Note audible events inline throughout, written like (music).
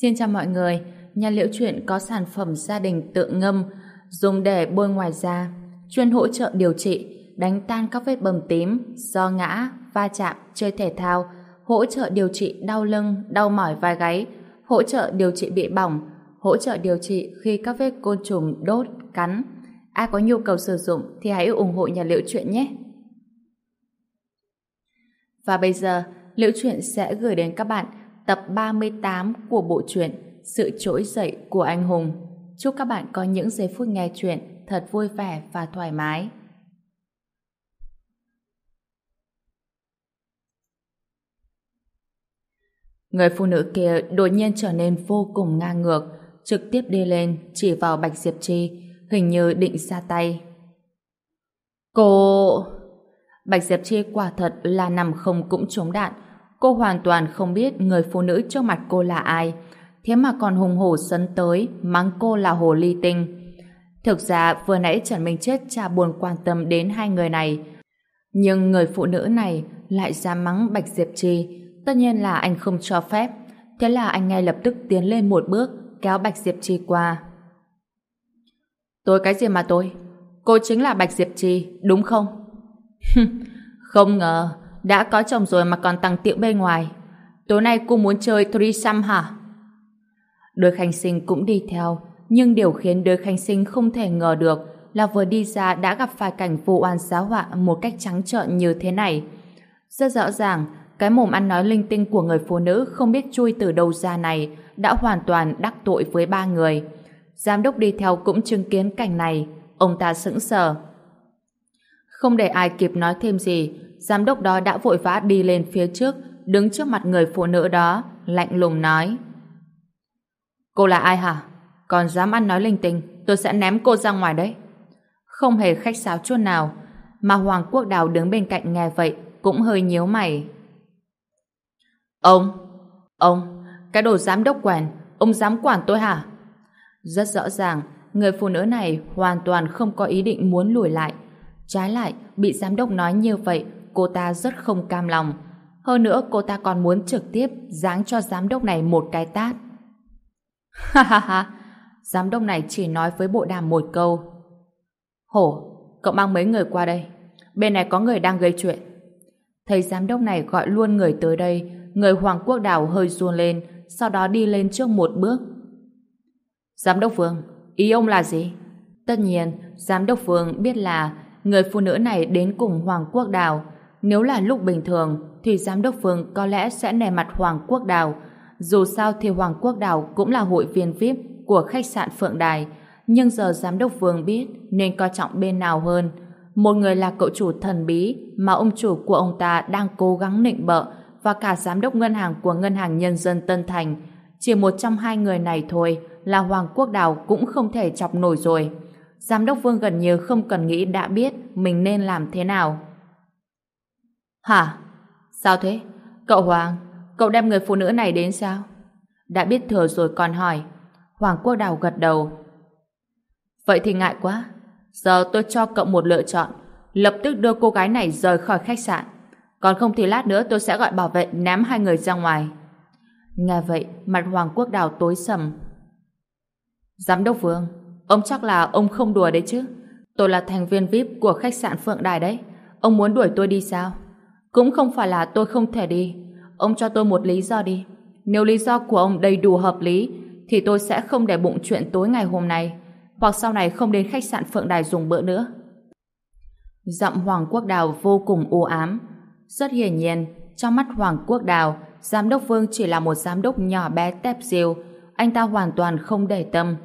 Xin chào mọi người, nhà liễu chuyện có sản phẩm gia đình tự ngâm dùng để bôi ngoài da, chuyên hỗ trợ điều trị, đánh tan các vết bầm tím do ngã, va chạm, chơi thể thao, hỗ trợ điều trị đau lưng, đau mỏi vai gáy, hỗ trợ điều trị bị bỏng, hỗ trợ điều trị khi các vết côn trùng đốt, cắn. Ai có nhu cầu sử dụng thì hãy ủng hộ nhà liễu chuyện nhé. Và bây giờ, Liễu Chuyện sẽ gửi đến các bạn tập 38 của bộ truyện Sự trỗi dậy của anh hùng. Chúc các bạn có những giây phút nghe chuyện thật vui vẻ và thoải mái. Người phụ nữ kia đột nhiên trở nên vô cùng ngang ngược, trực tiếp đi lên chỉ vào Bạch Diệp Chi, hình như định ra tay. Cô... Bạch Diệp Chi quả thật là nằm không cũng trúng đạn. Cô hoàn toàn không biết người phụ nữ trước mặt cô là ai. Thế mà còn hùng hổ sấn tới, mắng cô là hồ ly tinh. Thực ra vừa nãy Trần Minh Chết cha buồn quan tâm đến hai người này. Nhưng người phụ nữ này lại ra mắng Bạch Diệp trì, Tất nhiên là anh không cho phép. Thế là anh ngay lập tức tiến lên một bước, kéo Bạch Diệp trì qua. Tôi cái gì mà tôi? Cô chính là Bạch Diệp trì đúng không? (laughs) không ngờ, đã có chồng rồi mà còn tăng tiệu bên ngoài. Tối nay cô muốn chơi threesome hả? Đôi khanh sinh cũng đi theo, nhưng điều khiến đôi khanh sinh không thể ngờ được là vừa đi ra đã gặp phải cảnh vụ oan giáo họa một cách trắng trợn như thế này. Rất rõ ràng, cái mồm ăn nói linh tinh của người phụ nữ không biết chui từ đâu ra này đã hoàn toàn đắc tội với ba người. Giám đốc đi theo cũng chứng kiến cảnh này, ông ta sững sờ. Không để ai kịp nói thêm gì, giám đốc đó đã vội vã đi lên phía trước, đứng trước mặt người phụ nữ đó, lạnh lùng nói. Cô là ai hả? Còn dám ăn nói linh tinh, tôi sẽ ném cô ra ngoài đấy. Không hề khách sáo chút nào, mà Hoàng Quốc Đào đứng bên cạnh nghe vậy, cũng hơi nhíu mày. Ông, ông, cái đồ giám đốc quèn, ông dám quản tôi hả? Rất rõ ràng, người phụ nữ này hoàn toàn không có ý định muốn lùi lại. Trái lại, bị giám đốc nói như vậy, cô ta rất không cam lòng. Hơn nữa, cô ta còn muốn trực tiếp giáng cho giám đốc này một cái tát. Ha ha ha, giám đốc này chỉ nói với bộ đàm một câu. Hổ, cậu mang mấy người qua đây. Bên này có người đang gây chuyện. Thấy giám đốc này gọi luôn người tới đây, người Hoàng Quốc Đào hơi run lên, sau đó đi lên trước một bước. Giám đốc Vương, ý ông là gì? Tất nhiên, giám đốc Vương biết là người phụ nữ này đến cùng Hoàng Quốc Đào. Nếu là lúc bình thường, thì giám đốc Phương có lẽ sẽ nề mặt Hoàng Quốc Đào. Dù sao thì Hoàng Quốc Đào cũng là hội viên VIP của khách sạn Phượng Đài. Nhưng giờ giám đốc Vương biết nên coi trọng bên nào hơn. Một người là cậu chủ thần bí mà ông chủ của ông ta đang cố gắng nịnh bợ và cả giám đốc ngân hàng của Ngân hàng Nhân dân Tân Thành. Chỉ một trong hai người này thôi là Hoàng Quốc Đào cũng không thể chọc nổi rồi. Giám đốc Vương gần như không cần nghĩ đã biết mình nên làm thế nào. Hả? Sao thế? Cậu Hoàng, cậu đem người phụ nữ này đến sao? Đã biết thừa rồi còn hỏi. Hoàng Quốc Đào gật đầu. Vậy thì ngại quá. Giờ tôi cho cậu một lựa chọn. Lập tức đưa cô gái này rời khỏi khách sạn. Còn không thì lát nữa tôi sẽ gọi bảo vệ ném hai người ra ngoài. Nghe vậy, mặt Hoàng Quốc Đào tối sầm. Giám đốc Vương, ông chắc là ông không đùa đấy chứ. Tôi là thành viên VIP của khách sạn Phượng Đài đấy. Ông muốn đuổi tôi đi sao? Cũng không phải là tôi không thể đi. Ông cho tôi một lý do đi. Nếu lý do của ông đầy đủ hợp lý, thì tôi sẽ không để bụng chuyện tối ngày hôm nay. Hoặc sau này không đến khách sạn Phượng Đài dùng bữa nữa. Giọng Hoàng Quốc Đào vô cùng u ám. Rất hiển nhiên, trong mắt Hoàng Quốc Đào, Giám đốc Vương chỉ là một giám đốc nhỏ bé tép diêu. Anh ta hoàn toàn không để tâm.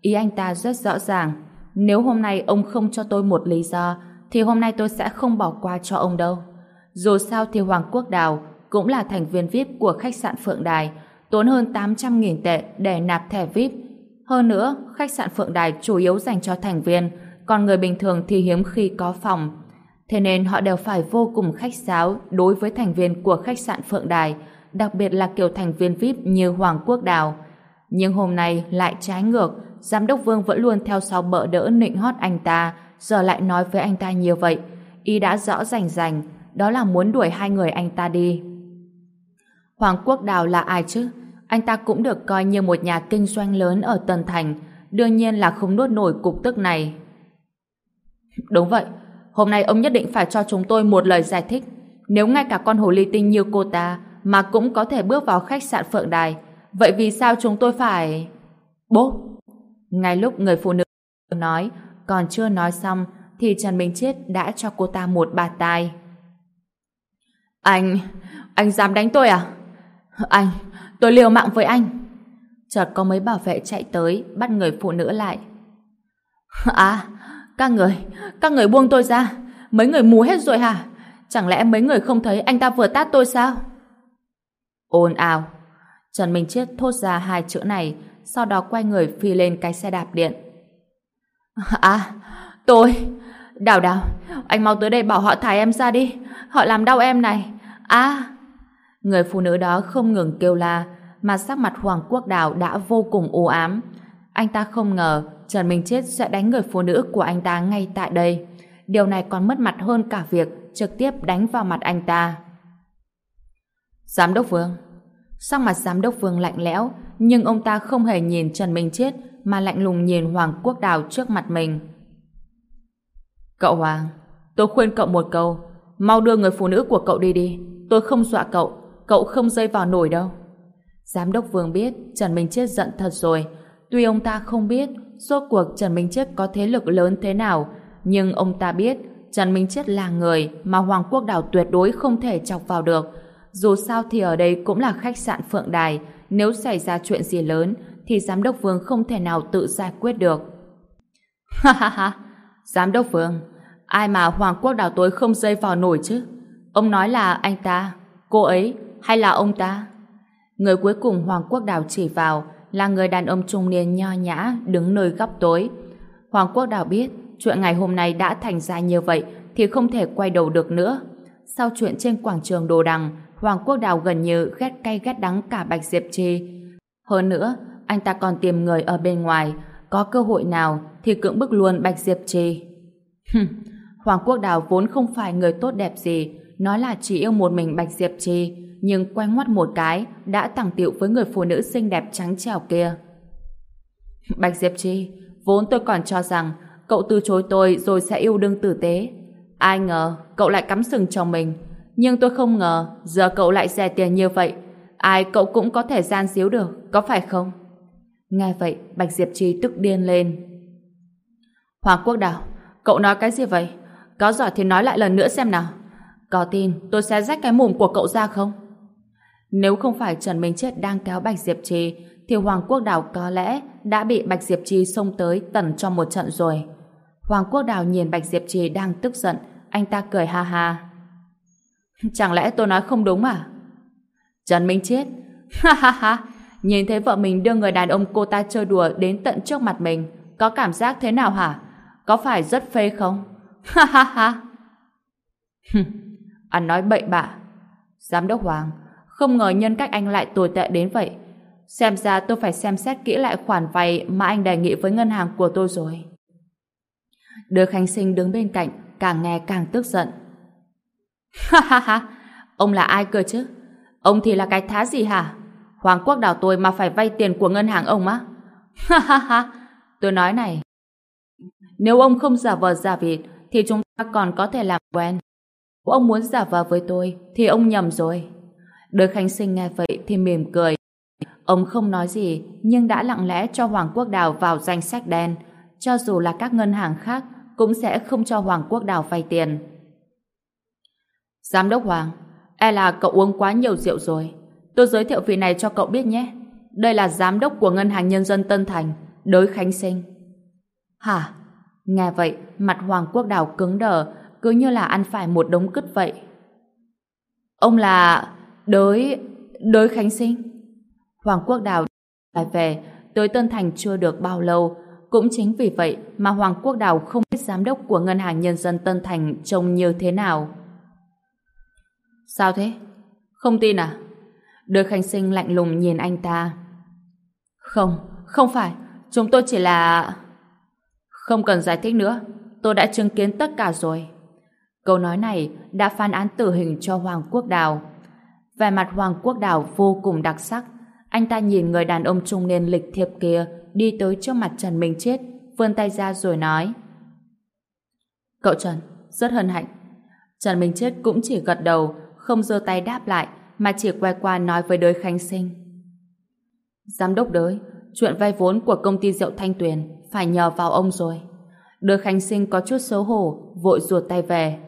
Ý anh ta rất rõ ràng. Nếu hôm nay ông không cho tôi một lý do, thì hôm nay tôi sẽ không bỏ qua cho ông đâu. Dù sao thì Hoàng Quốc Đào cũng là thành viên VIP của khách sạn Phượng Đài, tốn hơn 800.000 tệ để nạp thẻ VIP. Hơn nữa, khách sạn Phượng Đài chủ yếu dành cho thành viên, còn người bình thường thì hiếm khi có phòng. Thế nên họ đều phải vô cùng khách sáo đối với thành viên của khách sạn Phượng Đài, đặc biệt là kiểu thành viên VIP như Hoàng Quốc Đào. Nhưng hôm nay lại trái ngược, giám đốc Vương vẫn luôn theo sau bợ đỡ nịnh hót anh ta, giờ lại nói với anh ta như vậy. y đã rõ rành rành, đó là muốn đuổi hai người anh ta đi. Hoàng Quốc Đào là ai chứ? anh ta cũng được coi như một nhà kinh doanh lớn ở Tân Thành, đương nhiên là không nuốt nổi cục tức này. Đúng vậy, hôm nay ông nhất định phải cho chúng tôi một lời giải thích. Nếu ngay cả con hồ ly tinh như cô ta mà cũng có thể bước vào khách sạn Phượng Đài, vậy vì sao chúng tôi phải... Bố! Ngay lúc người phụ nữ nói, còn chưa nói xong, thì Trần Minh Chết đã cho cô ta một bà tai. Anh... anh dám đánh tôi à? Anh... tôi liều mạng với anh. Chợt có mấy bảo vệ chạy tới, bắt người phụ nữ lại. À, các người, các người buông tôi ra. Mấy người mù hết rồi hả? Chẳng lẽ mấy người không thấy anh ta vừa tát tôi sao? Ồn ào. Trần Minh Chết thốt ra hai chữ này, sau đó quay người phi lên cái xe đạp điện. À, tôi... Đào đào, anh mau tới đây bảo họ thải em ra đi. Họ làm đau em này. À... Người phụ nữ đó không ngừng kêu la, mà sắc mặt Hoàng Quốc Đào đã vô cùng u ám. Anh ta không ngờ Trần Minh Chết sẽ đánh người phụ nữ của anh ta ngay tại đây. Điều này còn mất mặt hơn cả việc trực tiếp đánh vào mặt anh ta. Giám đốc Vương Sắc mặt giám đốc Vương lạnh lẽo nhưng ông ta không hề nhìn Trần Minh Chết mà lạnh lùng nhìn Hoàng Quốc Đào trước mặt mình. Cậu Hoàng, tôi khuyên cậu một câu mau đưa người phụ nữ của cậu đi đi. Tôi không dọa cậu, cậu không rơi vào nổi đâu. Giám đốc Vương biết Trần Minh Chết giận thật rồi. Tuy ông ta không biết rốt cuộc Trần Minh Chết có thế lực lớn thế nào, nhưng ông ta biết Trần Minh Chết là người mà Hoàng Quốc đảo tuyệt đối không thể chọc vào được. Dù sao thì ở đây cũng là khách sạn Phượng Đài, nếu xảy ra chuyện gì lớn thì Giám đốc Vương không thể nào tự giải quyết được. Ha ha ha, Giám đốc Vương, ai mà Hoàng Quốc đảo tối không dây vào nổi chứ? Ông nói là anh ta, cô ấy hay là ông ta? Người cuối cùng Hoàng Quốc Đào chỉ vào là người đàn ông trung niên nho nhã đứng nơi góc tối. Hoàng Quốc Đào biết chuyện ngày hôm nay đã thành ra như vậy thì không thể quay đầu được nữa. Sau chuyện trên quảng trường Đồ Đằng, Hoàng Quốc Đào gần như ghét cay ghét đắng cả Bạch Diệp Trì. Hơn nữa, anh ta còn tìm người ở bên ngoài, có cơ hội nào thì cưỡng bức luôn Bạch Diệp Trì. Hoàng Quốc Đào vốn không phải người tốt đẹp gì, nói là chỉ yêu một mình Bạch Diệp Trì, nhưng quay ngoắt một cái đã tặng tiệu với người phụ nữ xinh đẹp trắng trẻo kia. Bạch Diệp Trì, vốn tôi còn cho rằng cậu từ chối tôi rồi sẽ yêu đương tử tế. Ai ngờ cậu lại cắm sừng chồng mình. Nhưng tôi không ngờ giờ cậu lại rẻ tiền như vậy. Ai cậu cũng có thể gian xíu được, có phải không? Nghe vậy, Bạch Diệp Trì tức điên lên. Hoàng Quốc Đào, cậu nói cái gì vậy? Có giỏi thì nói lại lần nữa xem nào. Có tin tôi sẽ rách cái mồm của cậu ra không? Nếu không phải Trần Minh Chết đang kéo Bạch Diệp Trì, thì Hoàng Quốc Đào có lẽ đã bị Bạch Diệp Trì xông tới tẩn cho một trận rồi. Hoàng Quốc Đào nhìn Bạch Diệp Trì đang tức giận, anh ta cười ha ha. (laughs) Chẳng lẽ tôi nói không đúng à? Trần Minh Chết, (laughs) ha ha ha, nhìn thấy vợ mình đưa người đàn ông cô ta chơi đùa đến tận trước mặt mình, có cảm giác thế nào hả? Có phải rất phê không? (laughs) Ha ha ha. Anh nói bậy bạ. Giám đốc Hoàng, không ngờ nhân cách anh lại tồi tệ đến vậy. Xem ra tôi phải xem xét kỹ lại khoản vay mà anh đề nghị với ngân hàng của tôi rồi. Đứa Khánh Sinh đứng bên cạnh, càng nghe càng tức giận. (laughs) Ha ha ha, ông là ai cơ chứ? Ông thì là cái thá gì hả? Hoàng quốc đảo tôi mà phải vay tiền của ngân hàng ông á? (laughs) Ha ha ha, tôi nói này. Nếu ông không giả vờ giả vịt, thì chúng ta còn có thể làm quen. Ông muốn giả vờ với tôi, thì ông nhầm rồi. Đới Khánh Sinh nghe vậy thì mỉm cười. Ông không nói gì, nhưng đã lặng lẽ cho Hoàng Quốc Đào vào danh sách đen. Cho dù là các ngân hàng khác, cũng sẽ không cho Hoàng Quốc Đào vay tiền. Giám đốc Hoàng, e là cậu uống quá nhiều rượu rồi. Tôi giới thiệu vị này cho cậu biết nhé. Đây là giám đốc của Ngân hàng Nhân dân Tân Thành, Đới Khánh Sinh. Hả? Nghe vậy, mặt Hoàng Quốc Đào cứng đờ, cứ như là ăn phải một đống cứt vậy. Ông là... Đới... Đới Khánh Sinh? Hoàng Quốc Đào phải về, tới Tân Thành chưa được bao lâu. Cũng chính vì vậy mà Hoàng Quốc Đào không biết giám đốc của Ngân hàng Nhân dân Tân Thành trông như thế nào. Sao thế? Không tin à? Đới Khánh Sinh lạnh lùng nhìn anh ta. Không, không phải. Chúng tôi chỉ là... Không cần giải thích nữa. Tôi đã chứng kiến tất cả rồi. Câu nói này đã phán án tử hình cho Hoàng Quốc Đào. Về mặt Hoàng Quốc Đào vô cùng đặc sắc. Anh ta nhìn người đàn ông trung niên lịch thiệp kia đi tới trước mặt Trần Minh Chết, vươn tay ra rồi nói. Cậu Trần, rất hân hạnh. Trần Minh Chết cũng chỉ gật đầu, không giơ tay đáp lại, mà chỉ quay qua nói với đới Khánh Sinh. Giám đốc đới, chuyện vay vốn của công ty rượu Thanh Tuyền phải nhờ vào ông rồi. Đới Khánh Sinh có chút xấu hổ, vội ruột tay về.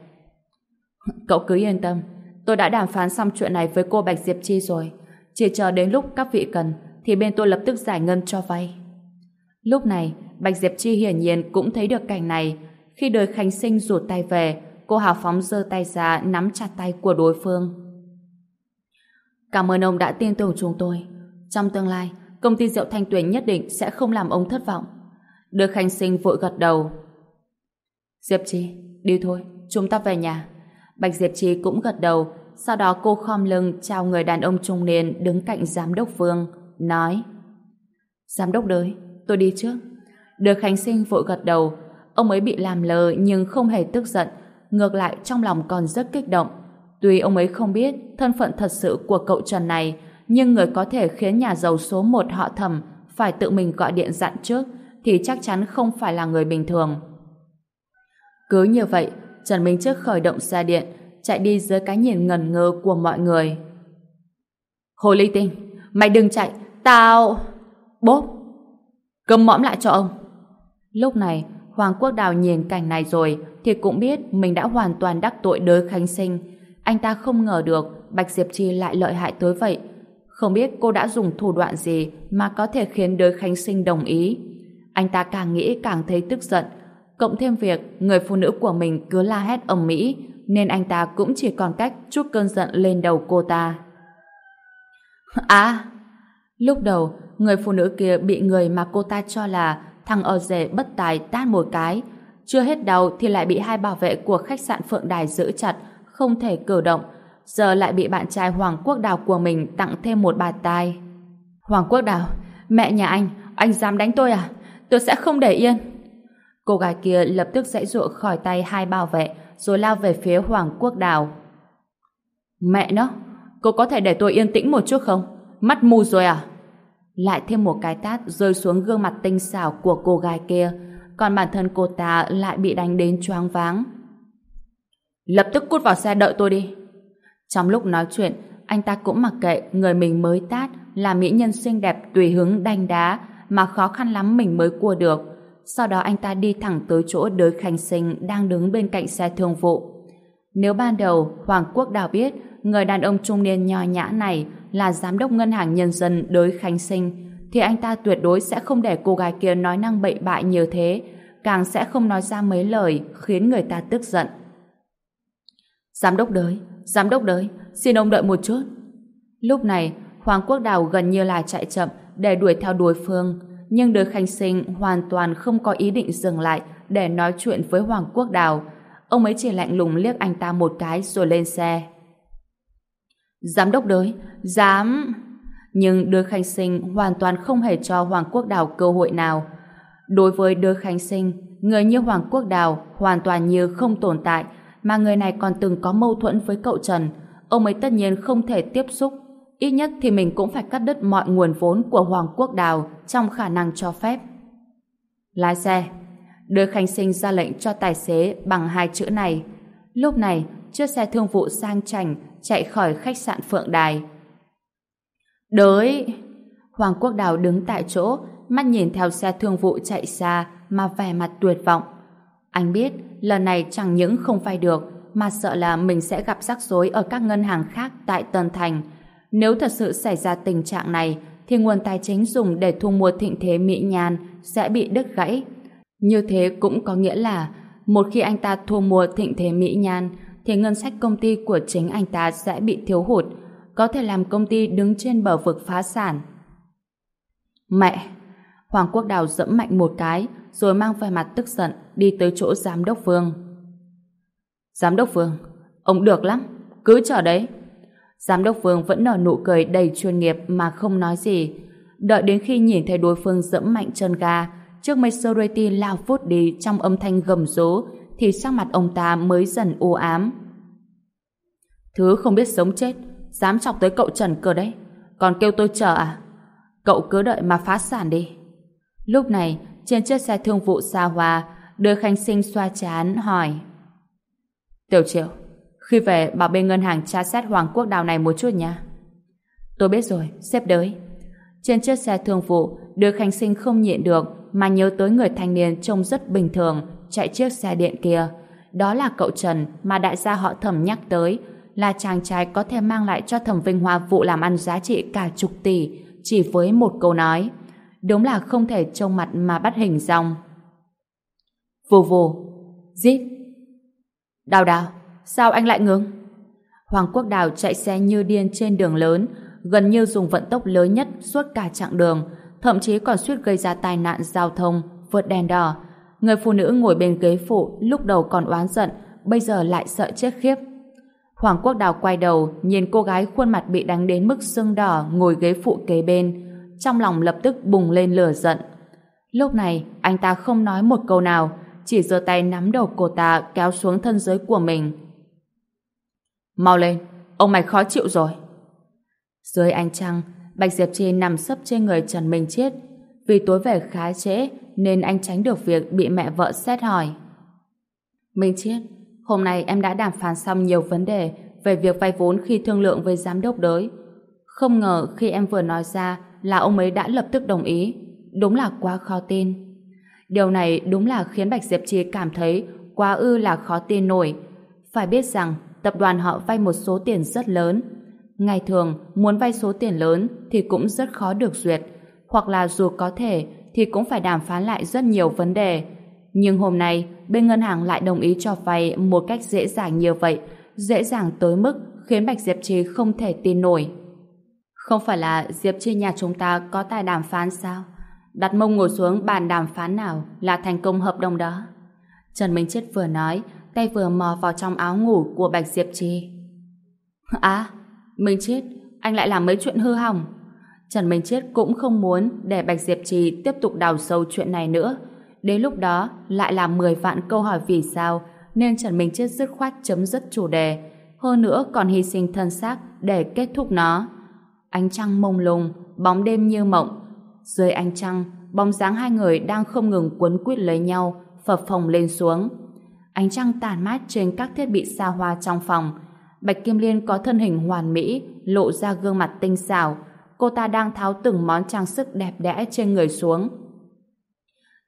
Cậu cứ yên tâm, tôi đã đàm phán xong chuyện này với cô Bạch Diệp Chi rồi. Chỉ chờ đến lúc các vị cần, thì bên tôi lập tức giải ngân cho vay. Lúc này, Bạch Diệp Chi hiển nhiên cũng thấy được cảnh này. Khi đời Khánh Sinh rụt tay về, cô hào phóng giơ tay ra nắm chặt tay của đối phương. Cảm ơn ông đã tin tưởng chúng tôi. Trong tương lai, công ty rượu Thanh Tuyền nhất định sẽ không làm ông thất vọng. Đời Khánh Sinh vội gật đầu. Diệp Chi, đi thôi, chúng ta về nhà. Bạch Diệp Chi cũng gật đầu, sau đó cô khom lưng chào người đàn ông trung niên đứng cạnh giám đốc Vương, nói Giám đốc đới, tôi đi trước. Được Khánh Sinh vội gật đầu, ông ấy bị làm lờ nhưng không hề tức giận, ngược lại trong lòng còn rất kích động. Tuy ông ấy không biết thân phận thật sự của cậu Trần này, nhưng người có thể khiến nhà giàu số một họ thầm phải tự mình gọi điện dặn trước thì chắc chắn không phải là người bình thường. Cứ như vậy, Trần Minh Trước khởi động xe điện, chạy đi dưới cái nhìn ngần ngơ của mọi người. Hồ Ly Tinh, mày đừng chạy, tao... Bốp! cầm mõm lại cho ông. Lúc này, Hoàng Quốc Đào nhìn cảnh này rồi thì cũng biết mình đã hoàn toàn đắc tội đới Khánh Sinh. Anh ta không ngờ được Bạch Diệp Chi lại lợi hại tới vậy. Không biết cô đã dùng thủ đoạn gì mà có thể khiến đới Khánh Sinh đồng ý. Anh ta càng nghĩ càng thấy tức giận. Cộng thêm việc người phụ nữ của mình cứ la hét ầm mỹ nên anh ta cũng chỉ còn cách chút cơn giận lên đầu cô ta. (laughs) À! Lúc đầu, người phụ nữ kia bị người mà cô ta cho là thằng ở rể bất tài tát một cái. Chưa hết đau thì lại bị hai bảo vệ của khách sạn Phượng Đài giữ chặt, không thể cử động. Giờ lại bị bạn trai Hoàng Quốc Đào của mình tặng thêm một bà tai. Hoàng Quốc Đào, mẹ nhà anh, anh dám đánh tôi à? Tôi sẽ không để yên. Cô gái kia lập tức dãy ruộng khỏi tay hai bảo vệ, rồi lao về phía Hoàng Quốc Đào. Mẹ nó, cô có thể để tôi yên tĩnh một chút không? Mắt mù rồi à? Lại thêm một cái tát rơi xuống gương mặt tinh xảo của cô gái kia, còn bản thân cô ta lại bị đánh đến choáng váng. Lập tức cút vào xe đợi tôi đi. Trong lúc nói chuyện, anh ta cũng mặc kệ người mình mới tát là mỹ nhân xinh đẹp tùy hứng đanh đá mà khó khăn lắm mình mới cua được. Sau đó anh ta đi thẳng tới chỗ đới khanh sinh đang đứng bên cạnh xe thương vụ. Nếu ban đầu Hoàng Quốc Đào biết người đàn ông trung niên nho nhã này là giám đốc ngân hàng nhân dân đới khanh sinh thì anh ta tuyệt đối sẽ không để cô gái kia nói năng bậy bại như thế càng sẽ không nói ra mấy lời khiến người ta tức giận. Giám đốc đới, giám đốc đới, xin ông đợi một chút. Lúc này, Hoàng Quốc Đào gần như là chạy chậm để đuổi theo đối phương nhưng đới khanh sinh hoàn toàn không có ý định dừng lại để nói chuyện với Hoàng Quốc Đào. Ông ấy chỉ lạnh lùng liếc anh ta một cái rồi lên xe. Giám đốc đới, dám... Nhưng đới khanh sinh hoàn toàn không hề cho Hoàng Quốc Đào cơ hội nào. Đối với đới khanh sinh, người như Hoàng Quốc Đào hoàn toàn như không tồn tại, mà người này còn từng có mâu thuẫn với cậu Trần. Ông ấy tất nhiên không thể tiếp xúc ít nhất thì mình cũng phải cắt đứt mọi nguồn vốn của Hoàng Quốc Đào trong khả năng cho phép. Lái xe, đưa Khánh Sinh ra lệnh cho tài xế bằng hai chữ này. Lúc này, chiếc xe thương vụ sang chảnh chạy khỏi khách sạn Phượng Đài. Đới! Hoàng Quốc Đào đứng tại chỗ, mắt nhìn theo xe thương vụ chạy xa mà vẻ mặt tuyệt vọng. Anh biết lần này chẳng những không vay được mà sợ là mình sẽ gặp rắc rối ở các ngân hàng khác tại Tân Thành nếu thật sự xảy ra tình trạng này, thì nguồn tài chính dùng để thu mua thịnh thế Mỹ Nhan sẽ bị đứt gãy. Như thế cũng có nghĩa là một khi anh ta thu mua thịnh thế Mỹ Nhan thì ngân sách công ty của chính anh ta sẽ bị thiếu hụt, có thể làm công ty đứng trên bờ vực phá sản. Mẹ! Hoàng Quốc Đào dẫm mạnh một cái rồi mang vẻ mặt tức giận đi tới chỗ giám đốc Vương. Giám đốc Vương, ông được lắm, cứ chờ đấy. Giám đốc Vương vẫn nở nụ cười đầy chuyên nghiệp mà không nói gì. Đợi đến khi nhìn thấy đối phương dẫm mạnh chân ga, trước Maserati lao vút đi trong âm thanh gầm rú, thì sắc mặt ông ta mới dần u ám. Thứ không biết sống chết, dám chọc tới cậu Trần cơ đấy. Còn kêu tôi chờ à? cậu cứ đợi mà phá sản đi. Lúc này, trên chiếc xe thương vụ xa hoa, đưa khanh Sinh xoa chán hỏi. Tiểu Triệu, khi về bảo bên ngân hàng tra xét Hoàng Quốc Đào này một chút nha. Tôi biết rồi, xếp đới. Trên chiếc xe thương vụ, đưa Khánh Sinh không nhịn được mà nhớ tới người thanh niên trông rất bình thường chạy chiếc xe điện kia. Đó là cậu Trần mà đại gia họ thẩm nhắc tới là chàng trai có thể mang lại cho thẩm Vinh Hoa vụ làm ăn giá trị cả chục tỷ chỉ với một câu nói. Đúng là không thể trông mặt mà bắt hình dong. Vù vù, giết. Đào đào, sao anh lại ngừng? Hoàng Quốc Đào chạy xe như điên trên đường lớn, gần như dùng vận tốc lớn nhất suốt cả chặng đường, thậm chí còn suýt gây ra tai nạn giao thông, vượt đèn đỏ. Người phụ nữ ngồi bên ghế phụ lúc đầu còn oán giận, bây giờ lại sợ chết khiếp. Hoàng Quốc Đào quay đầu, nhìn cô gái khuôn mặt bị đánh đến mức sưng đỏ ngồi ghế phụ kế bên, trong lòng lập tức bùng lên lửa giận. Lúc này, anh ta không nói một câu nào, chỉ giơ tay nắm đầu cô ta kéo xuống thân giới của mình. Mau lên, ông mày khó chịu rồi. Dưới ánh trăng, Bạch Diệp Chi nằm sấp trên người Trần Minh Chết. Vì tối về khá trễ nên anh tránh được việc bị mẹ vợ xét hỏi. Minh Chết, hôm nay em đã đàm phán xong nhiều vấn đề về việc vay vốn khi thương lượng với giám đốc đới. Không ngờ khi em vừa nói ra là ông ấy đã lập tức đồng ý. Đúng là quá khó tin. Điều này đúng là khiến Bạch Diệp Chi cảm thấy quá ư là khó tin nổi. Phải biết rằng tập đoàn họ vay một số tiền rất lớn Ngày thường, muốn vay số tiền lớn thì cũng rất khó được duyệt, hoặc là dù có thể thì cũng phải đàm phán lại rất nhiều vấn đề. Nhưng hôm nay, bên ngân hàng lại đồng ý cho vay một cách dễ dàng như vậy, dễ dàng tới mức khiến Bạch Diệp Trì không thể tin nổi. Không phải là Diệp Trì nhà chúng ta có tài đàm phán sao? Đặt mông ngồi xuống bàn đàm phán nào là thành công hợp đồng đó. Trần Minh Chết vừa nói, tay vừa mò vào trong áo ngủ của Bạch Diệp Trì. À, Minh Chết, anh lại làm mấy chuyện hư hỏng. Trần Minh Chết cũng không muốn để Bạch Diệp Trì tiếp tục đào sâu chuyện này nữa. Đến lúc đó, lại làm 10 vạn câu hỏi vì sao, nên Trần Minh Chết dứt khoát chấm dứt chủ đề. Hơn nữa còn hy sinh thân xác để kết thúc nó. Ánh trăng mông lung, bóng đêm như mộng. Dưới ánh trăng, bóng dáng hai người đang không ngừng quấn quýt lấy nhau, phập phồng lên xuống. Ánh trăng tàn mát trên các thiết bị xa hoa trong phòng, Bạch Kim Liên có thân hình hoàn mỹ, lộ ra gương mặt tinh xảo. Cô ta đang tháo từng món trang sức đẹp đẽ trên người xuống.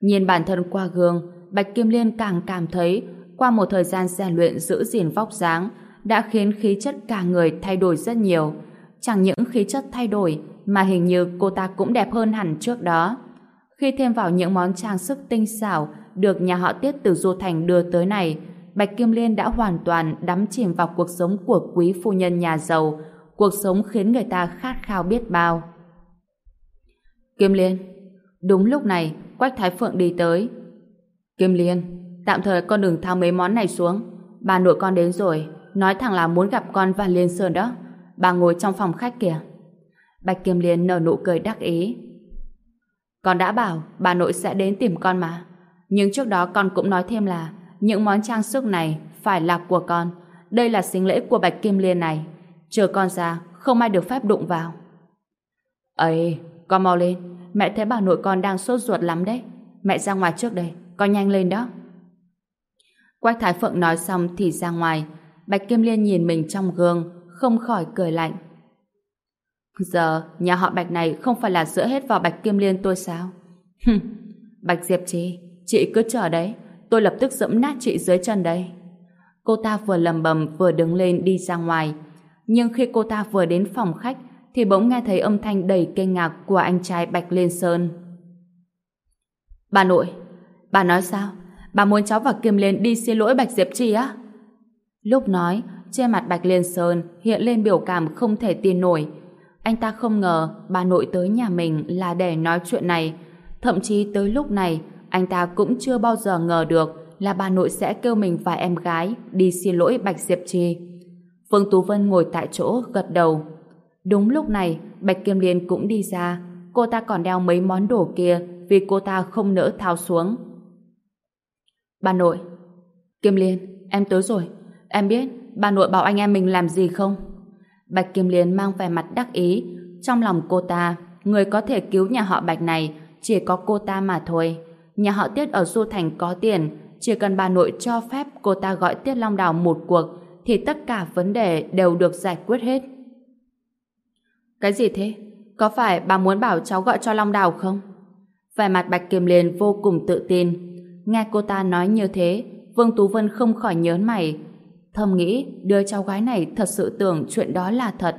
Nhìn bản thân qua gương, Bạch Kim Liên càng cảm thấy qua một thời gian rèn luyện giữ gìn vóc dáng đã khiến khí chất cả người thay đổi rất nhiều. Chẳng những khí chất thay đổi mà hình như cô ta cũng đẹp hơn hẳn trước đó. Khi thêm vào những món trang sức tinh xảo được nhà họ Tiết từ Du Thành đưa tới này, Bạch Kim Liên đã hoàn toàn đắm chìm vào cuộc sống của quý phu nhân nhà giàu, cuộc sống khiến người ta khát khao biết bao. Kim Liên Đúng lúc này, Quách Thái Phượng đi tới. Kim Liên, tạm thời con đừng thao mấy món này xuống. Bà nội con đến rồi, nói thẳng là muốn gặp con và Liên Sơn đó. Bà ngồi trong phòng khách kìa. Bạch Kim Liên nở nụ cười đắc ý. Con đã bảo bà nội sẽ đến tìm con mà. Nhưng trước đó con cũng nói thêm là những món trang sức này phải là của con. Đây là sinh lễ của Bạch Kim Liên này. Chờ con ra, không ai được phép đụng vào. ấy con mau lên. Mẹ thấy bà nội con đang sốt ruột lắm đấy. Mẹ ra ngoài trước đây, con nhanh lên đó. Quách Thái Phượng nói xong thì ra ngoài. Bạch Kim Liên nhìn mình trong gương, không khỏi cười lạnh. Giờ, nhà họ Bạch này không phải là dựa hết vào Bạch Kim Liên tôi sao? Bạch Diệp Trì, chị cứ chờ đấy tôi lập tức dẫm nát chị dưới chân đây. Cô ta vừa lầm bầm vừa đứng lên đi ra ngoài. Nhưng khi cô ta vừa đến phòng khách thì bỗng nghe thấy âm thanh đầy kinh ngạc của anh trai Bạch Liên Sơn. Bà nội, bà nói sao? Bà muốn cháu và Kim Liên đi xin lỗi Bạch Diệp Trì á? Lúc nói, trên mặt Bạch Liên Sơn hiện lên biểu cảm không thể tin nổi. Anh ta không ngờ bà nội tới nhà mình là để nói chuyện này. Thậm chí tới lúc này, anh ta cũng chưa bao giờ ngờ được là bà nội sẽ kêu mình và em gái đi xin lỗi Bạch Diệp Trì. Phương Tú Vân ngồi tại chỗ gật đầu. Đúng lúc này, Bạch Kim Liên cũng đi ra. Cô ta còn đeo mấy món đồ kia vì cô ta không nỡ tháo xuống. Bà nội, Kim Liên, em tới rồi. Em biết bà nội bảo anh em mình làm gì không? Bạch Kim Liên mang vẻ mặt đắc ý. Trong lòng cô ta người có thể cứu nhà họ Bạch này chỉ có cô ta mà thôi. Nhà họ Tiết ở Du Thành có tiền, chỉ cần bà nội cho phép cô ta gọi Tiết Long Đào một cuộc, thì tất cả vấn đề đều được giải quyết hết. Cái gì thế? Có phải bà muốn bảo cháu gọi cho Long Đào không? Vẻ mặt Bạch Kiềm Liên vô cùng tự tin. Nghe cô ta nói như thế, Vương Tú Vân không khỏi nhớn mày. Thầm nghĩ, đứa cháu gái này thật sự tưởng chuyện đó là thật.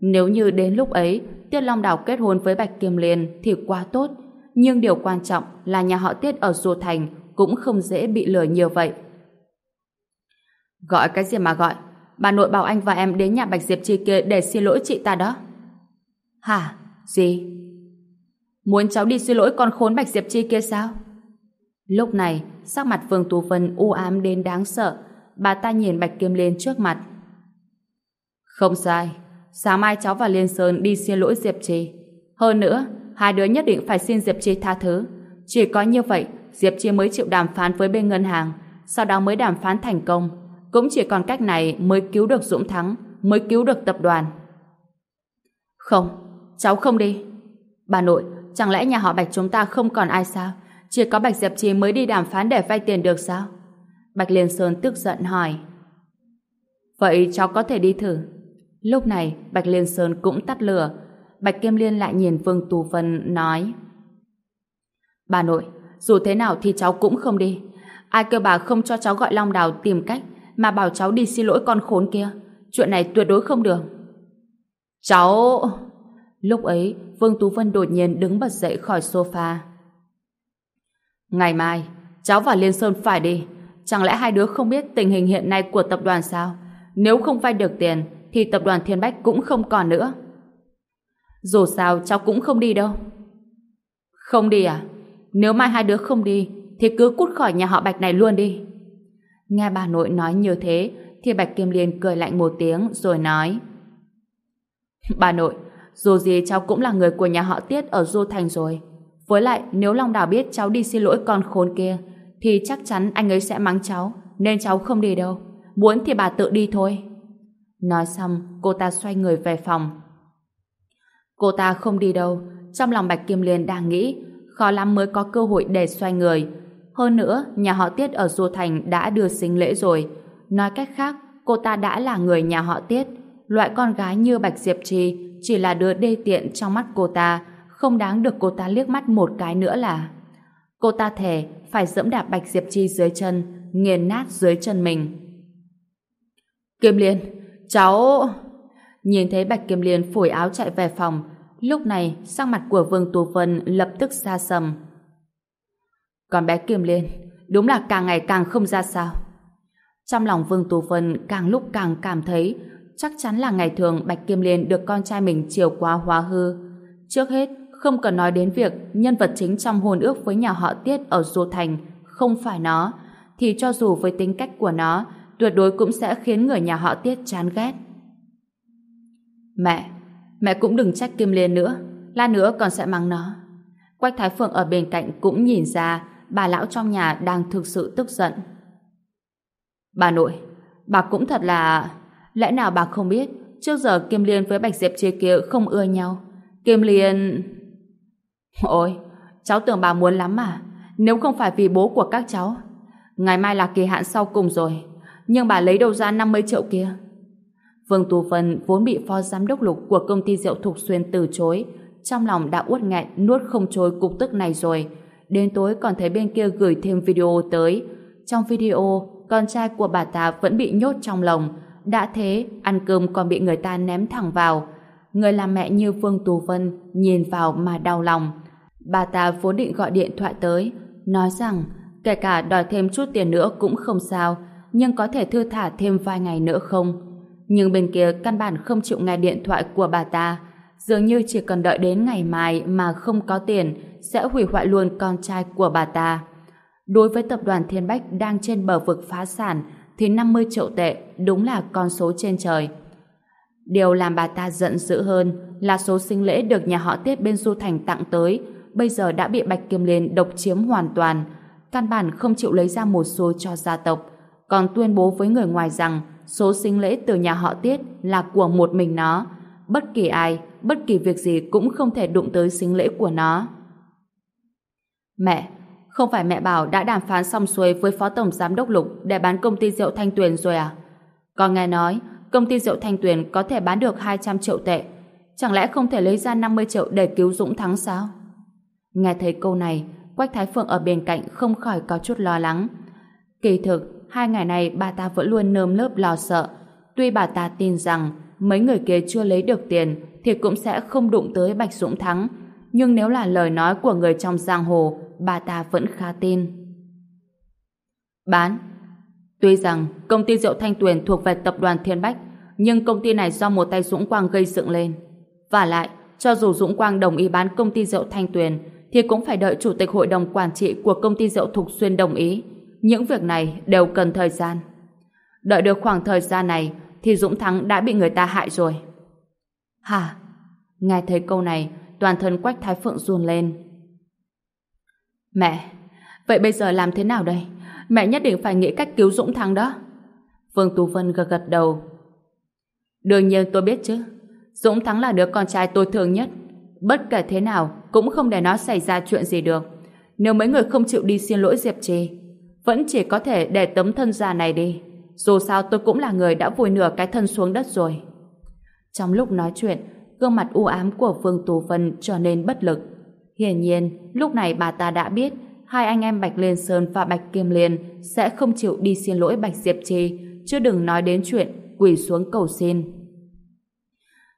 Nếu như đến lúc ấy, Tiết Long Đào kết hôn với Bạch Kiềm Liên thì quá tốt. Nhưng điều quan trọng là nhà họ Tiết ở Du Thành cũng không dễ bị lừa nhiều vậy. Gọi cái gì mà gọi? Bà nội bảo anh và em đến nhà Bạch Diệp Chi kia để xin lỗi chị ta đó. Hả? Gì? Muốn cháu đi xin lỗi con khốn Bạch Diệp Chi kia sao? Lúc này, sắc mặt Vương Tú Vân u ám đến đáng sợ. Bà ta nhìn Bạch Kim Liên trước mặt. Không sai. Sáng mai cháu và Liên Sơn đi xin lỗi Diệp Chi. Hơn nữa, hai đứa nhất định phải xin Diệp Chi tha thứ. Chỉ có như vậy, Diệp Chi mới chịu đàm phán với bên ngân hàng, sau đó mới đàm phán thành công. Cũng chỉ còn cách này mới cứu được Dũng Thắng, mới cứu được tập đoàn. Không, cháu không đi. Bà nội, chẳng lẽ nhà họ Bạch chúng ta không còn ai sao? Chỉ có Bạch Diệp Chi mới đi đàm phán để vay tiền được sao? Bạch Liên Sơn tức giận hỏi. Vậy cháu có thể đi thử. Lúc này, Bạch Liên Sơn cũng tắt lửa. Bạch Kim Liên lại nhìn Vương Tú Vân nói. Bà nội, dù thế nào thì cháu cũng không đi. Ai kêu bà không cho cháu gọi Long Đào tìm cách mà bảo cháu đi xin lỗi con khốn kia. Chuyện này tuyệt đối không được. Cháu... Lúc ấy, Vương Tú Vân đột nhiên đứng bật dậy khỏi sofa. Ngày mai, cháu và Liên Sơn phải đi. Chẳng lẽ hai đứa không biết tình hình hiện nay của tập đoàn sao? Nếu không vay được tiền, thì tập đoàn Thiên Bách cũng không còn nữa. Dù sao, cháu cũng không đi đâu. Không đi à? Nếu mai hai đứa không đi, thì cứ cút khỏi nhà họ Bạch này luôn đi. Nghe bà nội nói như thế, thì Bạch Kim Liên cười lạnh một tiếng rồi nói (laughs) Bà nội, dù gì cháu cũng là người của nhà họ Tiết ở Du Thành rồi. Với lại, nếu Long Đào biết cháu đi xin lỗi con khốn kia, thì chắc chắn anh ấy sẽ mắng cháu, nên cháu không đi đâu. Muốn thì bà tự đi thôi. Nói xong, cô ta xoay người về phòng. Cô ta không đi đâu, trong lòng Bạch Kim Liên đang nghĩ, khó lắm mới có cơ hội để xoay người. Hơn nữa, nhà họ Tiết ở Du Thành đã đưa sinh lễ rồi. Nói cách khác, cô ta đã là người nhà họ Tiết. Loại con gái như Bạch Diệp Trì chỉ là đứa đê tiện trong mắt cô ta, không đáng được cô ta liếc mắt một cái nữa là. Cô ta thề phải dẫm đạp Bạch Diệp Chi dưới chân, nghiền nát dưới chân mình. Kim Liên, cháu... Nhìn thấy Bạch Kim Liên phủi áo chạy về phòng, lúc này sắc mặt của Vương Tú Vân lập tức xa sầm. Còn bé Kim Liên, đúng là càng ngày càng không ra sao. Trong lòng Vương Tú Vân càng lúc càng cảm thấy chắc chắn là ngày thường Bạch Kim Liên được con trai mình chiều quá hóa hư. Trước hết, không cần nói đến việc nhân vật chính trong hôn ước với nhà họ Tiết ở Du Thành không phải nó, thì cho dù với tính cách của nó, tuyệt đối cũng sẽ khiến người nhà họ Tiết chán ghét. Mẹ, mẹ cũng đừng trách Kim Liên nữa, la nữa còn sẽ mắng nó. Quách Thái Phượng ở bên cạnh cũng nhìn ra bà lão trong nhà đang thực sự tức giận. Bà nội, bà cũng thật là... Lẽ nào bà không biết trước giờ Kim Liên với Bạch Diệp Chia kia không ưa nhau? Kim Liên... Ôi, cháu tưởng bà muốn lắm mà. Nếu không phải vì bố của các cháu. Ngày mai là kỳ hạn sau cùng rồi. Nhưng bà lấy đâu ra 50 triệu kia? Vương Tú Vân vốn bị phó giám đốc lục của công ty rượu Thục Xuyên từ chối. Trong lòng đã uất nghẹn nuốt không trôi cục tức này rồi. Đến tối còn thấy bên kia gửi thêm video tới. Trong video, con trai của bà ta vẫn bị nhốt trong lòng. Đã thế, ăn cơm còn bị người ta ném thẳng vào. Người làm mẹ như Vương Tú Vân nhìn vào mà đau lòng. Bà ta vốn định gọi điện thoại tới, nói rằng kể cả đòi thêm chút tiền nữa cũng không sao, nhưng có thể thư thả thêm vài ngày nữa không? Nhưng bên kia căn bản không chịu nghe điện thoại của bà ta, dường như chỉ cần đợi đến ngày mai mà không có tiền sẽ hủy hoại luôn con trai của bà ta. Đối với tập đoàn Thiên Bách đang trên bờ vực phá sản thì 50 triệu tệ đúng là con số trên trời. Điều làm bà ta giận dữ hơn là số sinh lễ được nhà họ Tiết bên Du Thành tặng tới bây giờ đã bị Bạch Kim Liên độc chiếm hoàn toàn. Căn bản không chịu lấy ra một số cho gia tộc, còn tuyên bố với người ngoài rằng số sinh lễ từ nhà họ Tiết là của một mình nó. Bất kỳ ai, bất kỳ việc gì cũng không thể đụng tới sinh lễ của nó. Mẹ, không phải mẹ bảo đã đàm phán xong xuôi với Phó Tổng Giám đốc Lục để bán công ty rượu Thanh Tuyền rồi à? Con nghe nói, công ty rượu Thanh Tuyền có thể bán được 200 triệu tệ. Chẳng lẽ không thể lấy ra 50 triệu để cứu Dũng Thắng sao? Nghe thấy câu này, Quách Thái Phượng ở bên cạnh không khỏi có chút lo lắng. Kỳ thực, hai ngày này bà ta vẫn luôn nơm lớp lo sợ. Tuy bà ta tin rằng mấy người kia chưa lấy được tiền thì cũng sẽ không đụng tới Bạch Dũng Thắng. Nhưng nếu là lời nói của người trong giang hồ, bà ta vẫn khá tin. Bán Tuy rằng công ty rượu Thanh Tuyền thuộc về tập đoàn Thiên Bách, nhưng công ty này do một tay Dũng Quang gây dựng lên. Và lại, cho dù Dũng Quang đồng ý bán công ty rượu Thanh Tuyền, thì cũng phải đợi chủ tịch hội đồng quản trị của công ty rượu Thục Xuyên đồng ý. Những việc này đều cần thời gian. Đợi được khoảng thời gian này, thì Dũng Thắng đã bị người ta hại rồi. Hả? Nghe thấy câu này, toàn thân Quách Thái Phượng run lên. Mẹ, vậy bây giờ làm thế nào đây? Mẹ nhất định phải nghĩ cách cứu Dũng Thắng đó. Vương Tú Vân gật gật đầu. Đương nhiên tôi biết chứ. Dũng Thắng là đứa con trai tôi thương nhất. Bất kể thế nào, cũng không để nó xảy ra chuyện gì được. Nếu mấy người không chịu đi xin lỗi Diệp Trì, vẫn chỉ có thể để tấm thân già này đi. Dù sao tôi cũng là người đã vùi nửa cái thân xuống đất rồi. Trong lúc nói chuyện, gương mặt u ám của Vương Tú Vân trở nên bất lực. Hiển nhiên, lúc này bà ta đã biết hai anh em Bạch Liên Sơn và Bạch kim Liên sẽ không chịu đi xin lỗi Bạch Diệp Trì, chứ đừng nói đến chuyện quỳ xuống cầu xin.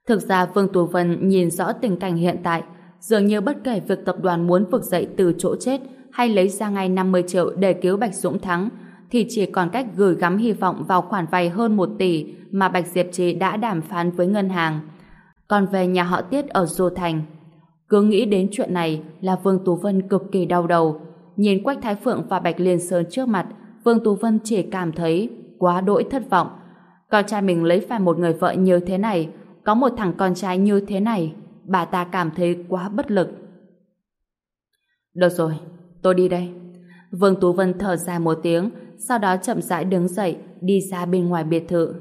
Thực ra Vương Tú Vân nhìn rõ tình cảnh hiện tại, dường như bất kể việc tập đoàn muốn vực dậy từ chỗ chết hay lấy ra ngay 50 triệu để cứu Bạch Dũng Thắng, thì chỉ còn cách gửi gắm hy vọng vào khoản vay hơn 1 tỷ mà Bạch Diệp Trì đã đàm phán với ngân hàng. Còn về nhà họ Tiết ở Dô Thành, cứ nghĩ đến chuyện này là Vương Tú Vân cực kỳ đau đầu. Nhìn Quách Thái Phượng và Bạch Liên Sơn trước mặt, Vương Tú Vân chỉ cảm thấy quá đỗi thất vọng. Con trai mình lấy phải một người vợ như thế này, có một thằng con trai như thế này, bà ta cảm thấy quá bất lực. Được rồi, tôi đi đây. Vương Tú Vân thở dài một tiếng, sau đó chậm rãi đứng dậy, đi ra bên ngoài biệt thự.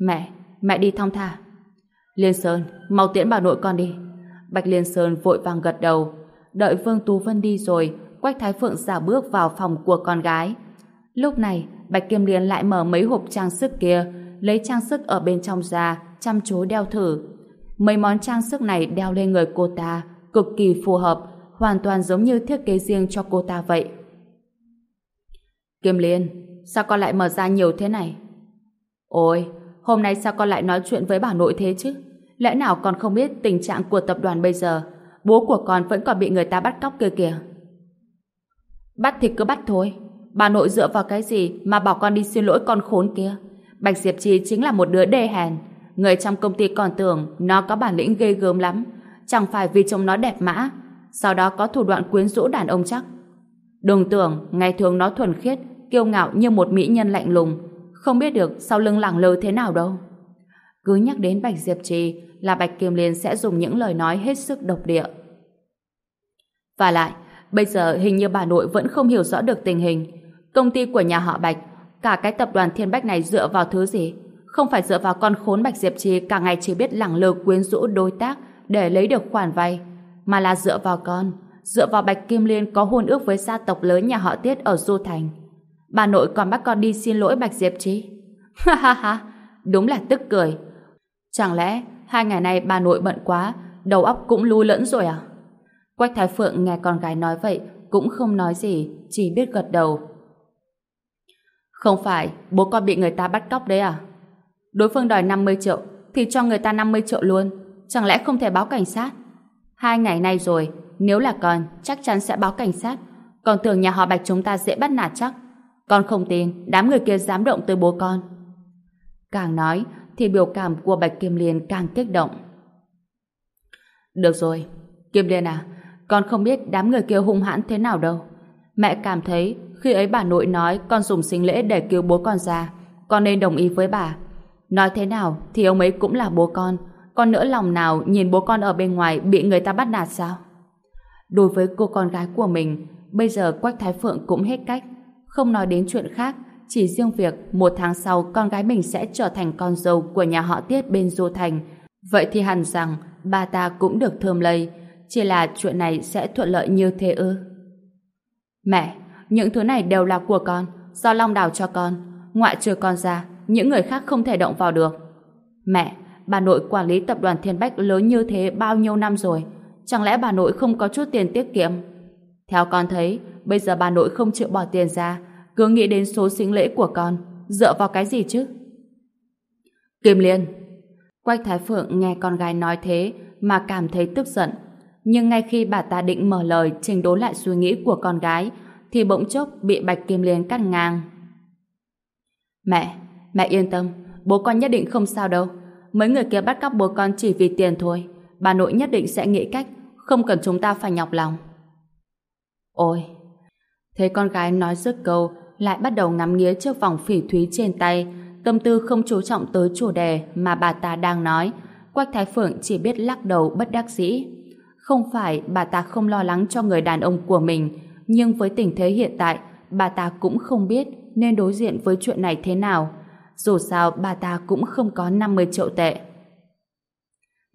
Mẹ, mẹ đi thong thả. Liên Sơn, mau tiễn bà nội con đi. Bạch Liên Sơn vội vàng gật đầu. Đợi Vương Tú Vân đi rồi, Quách Thái Phượng giả bước vào phòng của con gái. Lúc này, Bạch Kim Liên lại mở mấy hộp trang sức kia, lấy trang sức ở bên trong ra, chăm chú đeo thử. Mấy món trang sức này đeo lên người cô ta, cực kỳ phù hợp, hoàn toàn giống như thiết kế riêng cho cô ta vậy. Kim Liên, sao con lại mở ra nhiều thế này? Ôi, hôm nay sao con lại nói chuyện với bà nội thế chứ? Lẽ nào con không biết tình trạng của tập đoàn bây giờ? Bố của con vẫn còn bị người ta bắt cóc kia kìa. Bắt thì cứ bắt thôi. Bà nội dựa vào cái gì mà bảo con đi xin lỗi con khốn kia? Bạch Diệp Chi chính là một đứa đê hèn. Người trong công ty còn tưởng nó có bản lĩnh ghê gớm lắm. Chẳng phải vì trông nó đẹp mã, sau đó có thủ đoạn quyến rũ đàn ông chắc. Đừng tưởng ngày thường nó thuần khiết, kiêu ngạo như một mỹ nhân lạnh lùng. Không biết được sau lưng lẳng lơ thế nào đâu. Cứ nhắc đến Bạch Diệp Trì là Bạch Kiêm Liên sẽ dùng những lời nói hết sức độc địa. Và lại, bây giờ hình như bà nội vẫn không hiểu rõ được tình hình. Công ty của nhà họ Bạch, cả cái tập đoàn Thiên Bách này dựa vào thứ gì? Không phải dựa vào con khốn Bạch Diệp Trì cả ngày chỉ biết lẳng lơ quyến rũ đối tác để lấy được khoản vay, mà là dựa vào con, dựa vào Bạch Kim Liên có hôn ước với gia tộc lớn nhà họ Tiết ở Du Thành. Bà nội còn bắt con đi xin lỗi Bạch Diệp Trì. (laughs) Ha ha ha, đúng là tức cười. Chẳng lẽ hai ngày nay bà nội bận quá, đầu óc cũng lu lẫn rồi à? Quách Thái Phượng nghe con gái nói vậy, cũng không nói gì, chỉ biết gật đầu. Không phải, bố con bị người ta bắt cóc đấy à? Đối phương đòi 50 triệu, thì cho người ta 50 triệu luôn. Chẳng lẽ không thể báo cảnh sát? Hai ngày nay rồi, nếu là con, chắc chắn sẽ báo cảnh sát. Còn tưởng nhà họ Bạch chúng ta dễ bắt nạt chắc. Con không tin, đám người kia dám động tới bố con. Càng nói, thì biểu cảm của Bạch Kim Liên càng kích động. Được rồi, Kim Liên à, con không biết đám người kia hung hãn thế nào đâu. Mẹ cảm thấy khi ấy bà nội nói con dùng sinh lễ để cứu bố con ra, con nên đồng ý với bà. Nói thế nào thì ông ấy cũng là bố con, con nỡ lòng nào nhìn bố con ở bên ngoài bị người ta bắt nạt sao? Đối với cô con gái của mình, bây giờ Quách Thái Phượng cũng hết cách. Không nói đến chuyện khác, chỉ riêng việc một tháng sau con gái mình sẽ trở thành con dâu của nhà họ Tiết bên Du Thành Vậy thì hẳn rằng bà ta cũng được thơm lây, chỉ là chuyện này sẽ thuận lợi như thế ư? Mẹ, những thứ này đều là của con, do Long đào cho con. Ngoại trừ con ra, những người khác không thể động vào được. Mẹ, bà nội quản lý tập đoàn Thiên Bách lớn như thế bao nhiêu năm rồi. Chẳng lẽ bà nội không có chút tiền tiết kiệm? Theo con thấy, bây giờ bà nội không chịu bỏ tiền ra, cứ nghĩ đến số sinh lễ của con, dựa vào cái gì chứ? Kim Liên Quách Thái Phượng nghe con gái nói thế mà cảm thấy tức giận. Nhưng ngay khi bà ta định mở lời trình đốn lại suy nghĩ của con gái, thì bỗng chốc bị Bạch Kim Liên cắt ngang. Mẹ, mẹ yên tâm, bố con nhất định không sao đâu. Mấy người kia bắt cóc bố con chỉ vì tiền thôi. Bà nội nhất định sẽ nghĩ cách, không cần chúng ta phải nhọc lòng. Ôi! Thấy con gái nói dứt câu, lại bắt đầu ngắm nghía chiếc vòng phỉ thúy trên tay, tâm tư không chú trọng tới chủ đề mà bà ta đang nói. Quách Thái Phượng chỉ biết lắc đầu bất đắc dĩ. Không phải bà ta không lo lắng cho người đàn ông của mình, nhưng với tình thế hiện tại, bà ta cũng không biết nên đối diện với chuyện này thế nào. Dù sao bà ta cũng không có 50 triệu tệ.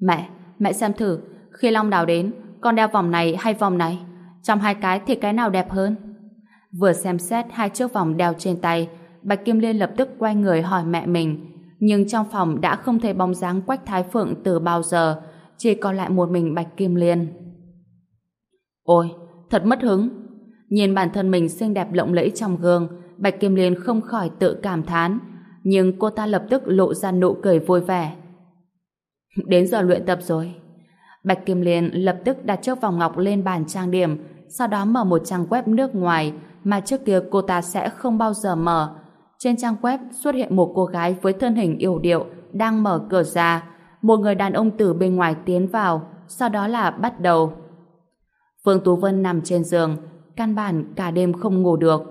Mẹ, mẹ xem thử, khi Long Đào đến, con đeo vòng này hay vòng này? Trong hai cái thì cái nào đẹp hơn? Vừa xem xét hai chiếc vòng đeo trên tay, Bạch Kim Liên lập tức quay người hỏi mẹ mình. Nhưng trong phòng đã không thấy bóng dáng Quách Thái Phượng từ bao giờ, chỉ còn lại một mình Bạch Kim Liên. Ôi, thật mất hứng. Nhìn bản thân mình xinh đẹp lộng lẫy trong gương, Bạch Kim Liên không khỏi tự cảm thán, nhưng cô ta lập tức lộ ra nụ cười vui vẻ. Đến giờ luyện tập rồi. Bạch Kim Liên lập tức đặt chiếc vòng ngọc lên bàn trang điểm, sau đó mở một trang web nước ngoài mà trước kia cô ta sẽ không bao giờ mở. Trên trang web xuất hiện một cô gái với thân hình yêu điệu đang mở cửa ra. Một người đàn ông từ bên ngoài tiến vào, sau đó là bắt đầu. Phương Tú Vân nằm trên giường, căn bản cả đêm không ngủ được.